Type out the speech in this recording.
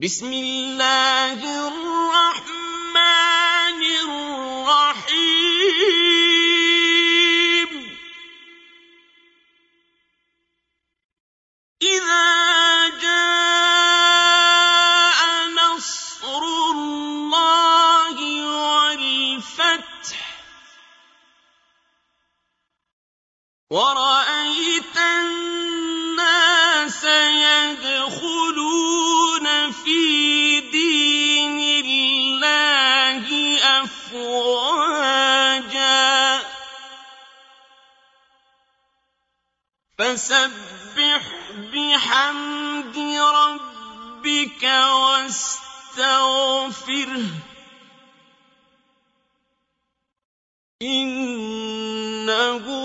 بسم الله الرحمن الرحيم. إذا جاء نصر الله والفتح ورأيت أَزْوَاجًا. فَسَبِّحْ بِحَمْدِ رَبِّكَ وَاسْتَغْفِرْهُ. إِنَّهُ